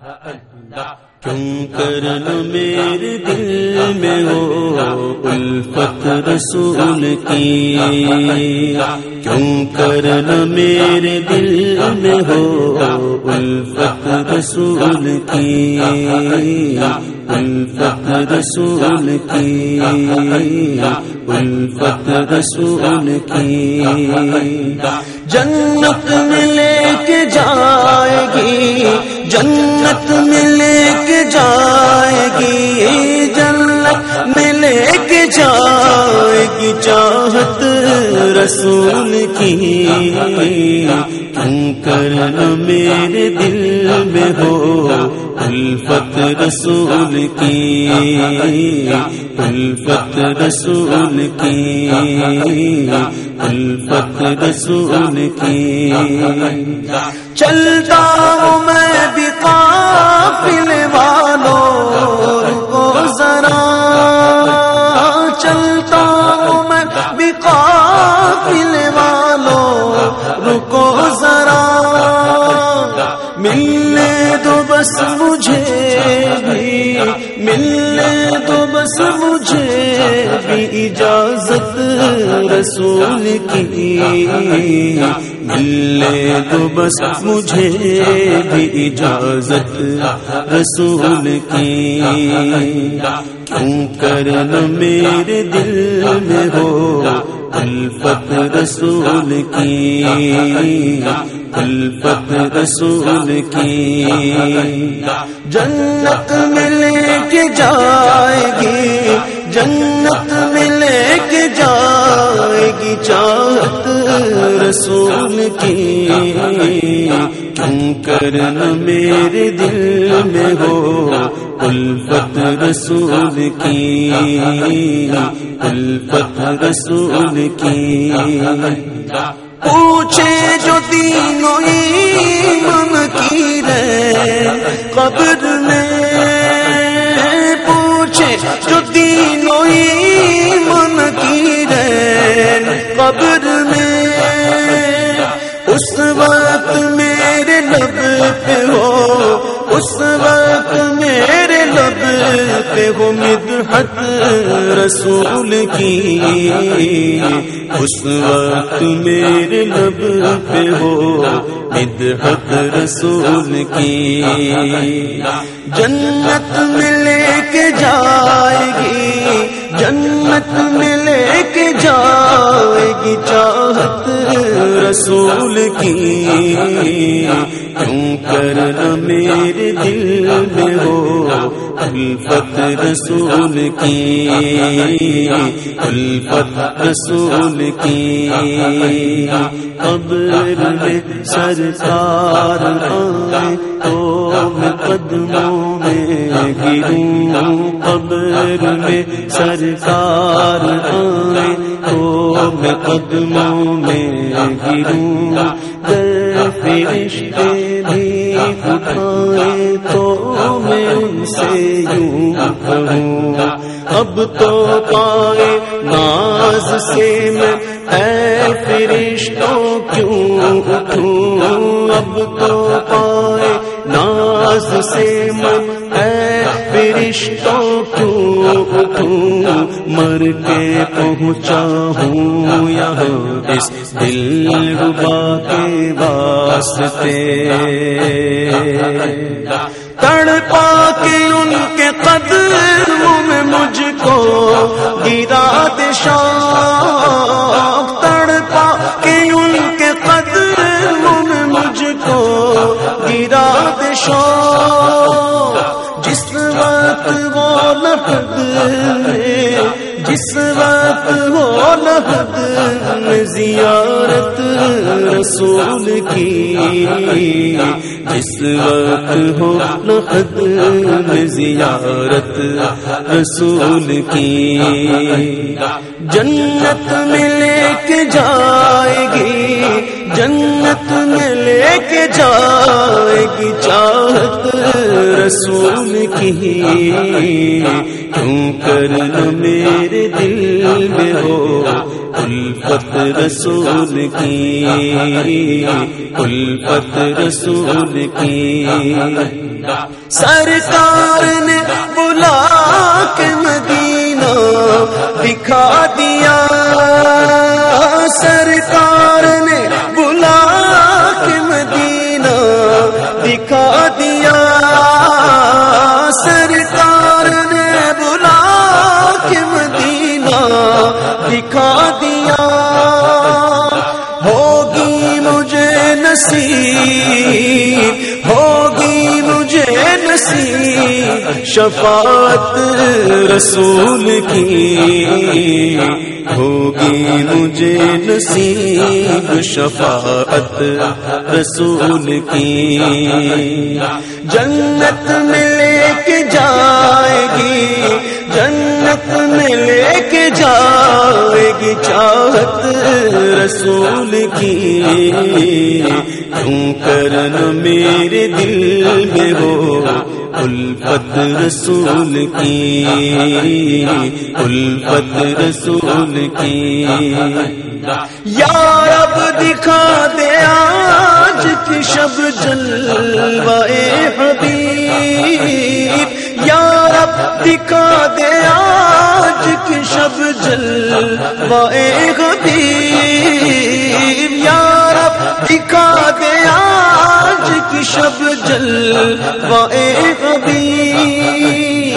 کیوں کرنا میرے دل میں ہو الفت رسول کی کیوں کرنا میرے دل میں ہو الفت رسول کی الفت رسول کی الفت رسول کی جنت میں لے کے جائے گی جنت میں لے کے جائے گی جنت میں لے کے جائے گی چاہت رسول کی تم کرنا میرے دل میں ہو، الفت رسول کی، الفت رسول کی، الفت رسول کی۔ چلتا ہوں میں بھی قافل والوں رکو ذرا۔ ملنے دو بس مجھے بھی، ملنے دو بس مجھے بھی اجازت رسول کی۔ ملنے دو بس مجھے بھی اجازت رسول کی۔ کیوں کرنا میرے دل میں ہو الفت رسول کی؟ الفت رسول کی۔ جنت میں لے کے جائے گی، جنت رسول کی کیوں کرنا میرے دل میں ہو، الفت رسول کی، الفت رسول کی۔ پوچھے جو تینوں ایمان کی رے قبر میں۔ پوچھے جو تینوں ایمان کی رے قبر میں۔ اس وقت میرے لب پہ ہو، اس وقت میرے لب پہ ہو مدحت رسول کی۔ اس وقت میرے لب پہ ہو مدحت رسول کی۔ جنت میں لے کے جائے گی جنت میں لے کے جائے گی چاہت رسول کی۔ کیوں کرنا میرے دل میں ہو الفت رسول کی؟ الفت رسول کی۔ قبر میں سرکار آئے تو میں قدموں میں گروں، قبر میں سرکار آئے تو میں قدموں میں گروں۔ فرشتے بھی اٹھائے تو میں ان سے یوں کہوں۔ اب تو پائے ناز سے میں، اے فرشتوں، کیوں سے میں اے فرشتوں کیوں اٹھوں، مر کے پہنچا ہوں یہاں اس دل ربا کے واسطے۔ تڑپا کے ان کے قدموں میں مجھ کو گرا دشا جس وقت وہ لحد جس وقت وہ لحد زیارت رسول کی۔ جس وقت ہو لحد زیارت رسول کی۔ جنت میں لے کے جائے گی، جنت میں لے کے جائے گی۔ چاہت رسول کی۔ کیوں کر میرے دل میں ہو؟ الفت رسول کی الفت رسول کی۔ سرکار نے بلا کے مدینہ دکھا دیا۔ سرکار نصیب ہوگی مجھے نصیب شفاعت رسول کی ہوگی مجھے نصیب شفاعت رسول کی جنت میں لے کے جائے گی، جنت میں لے کے جائے چاہت رسول کی۔ کیوں کرن میرے دل میں ہو الفت رسول کی؟ الفت رسول کی۔ یا رب دکھا دے آج کی شب جلوائے حبیب۔ یا رب دکھا دے آج کی شب جلوائے حبیب یا رب دکھا دے آج کی شب جلوائے حبیب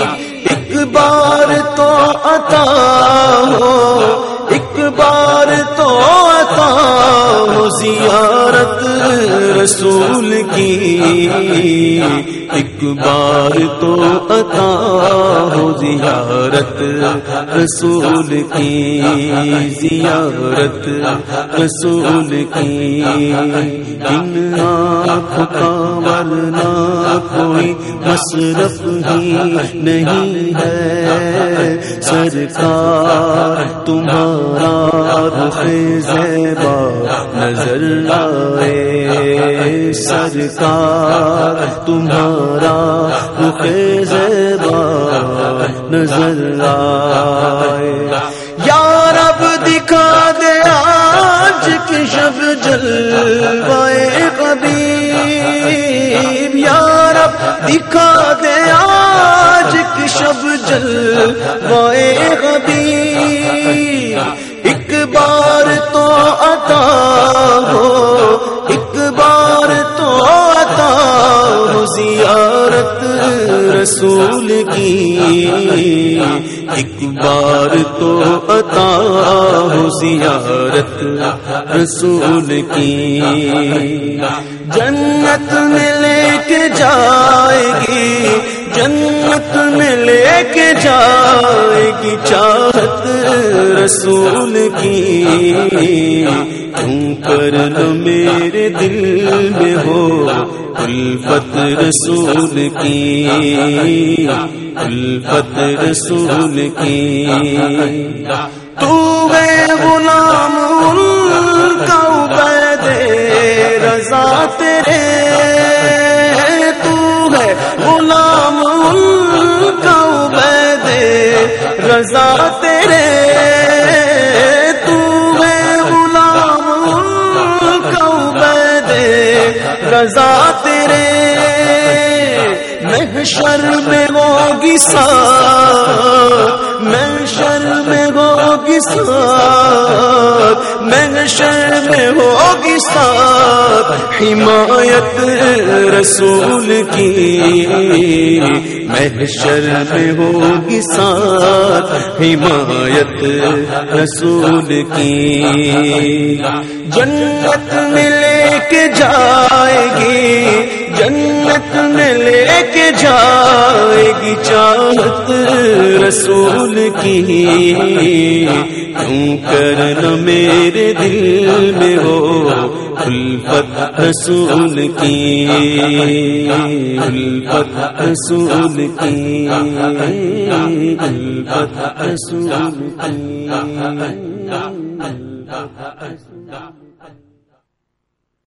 ایک بار تو عطا ہو، ایک بار تو عطا ہو زیارت رسول کی۔ ایک بار تو عطا ہو زیارت، رسول کی زیارت، رسول کی۔ ان آنکھ کا ورنہ کوئی مصرف ہی نہیں ہے۔ سرکار، تمہارا رخ زیبا نظر آئے۔ سرکار، تمہارا رخ زیبا نظر آئے۔ یا رب دکھا دے آج کی شب جلوائے حبیب یا رب دکھا دے آج کی شب جلوائے حبیب رسول کی۔ ایک بار تو عطا ہو زیارت رسول کی۔ جنت میں لے کے جائے گی۔ جنت میں لے کے جائے گی۔ چاہت رسول کی۔ تم کر لو میرے دل میں ہو الفت رسول کی؟ الفت رسول کی۔ تو گئے غلام کا عبید رضا تیرے۔ تو ہے غلام عبید رضا تیرے، تو ہے غلام کا عبید رضا تیرے، محشر میں ہوگی سا، محشر میں ہوگی ساتھ محشر میں ہوگی ساتھ حمایت رسول کی محشر میں ہوگی ساتھ حمایت رسول کی جنت میں کے جائے گی، جنت میں لے کے جائے گی چاہت رسول کی۔ کیوں کرنا میرے دل میں ہو الفت رسول کی؟ الفت رسول کی الفت رسول کی۔